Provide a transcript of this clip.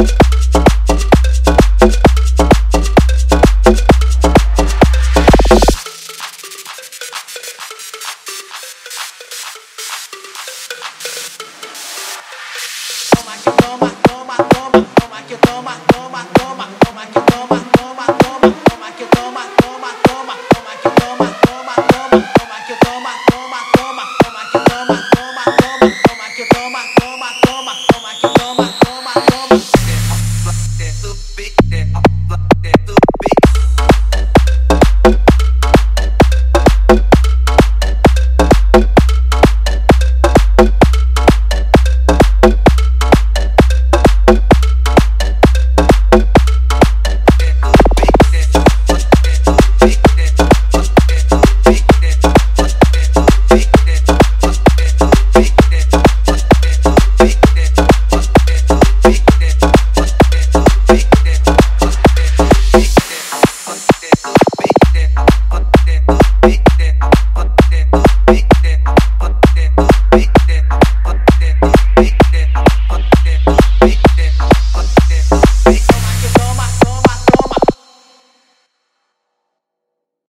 you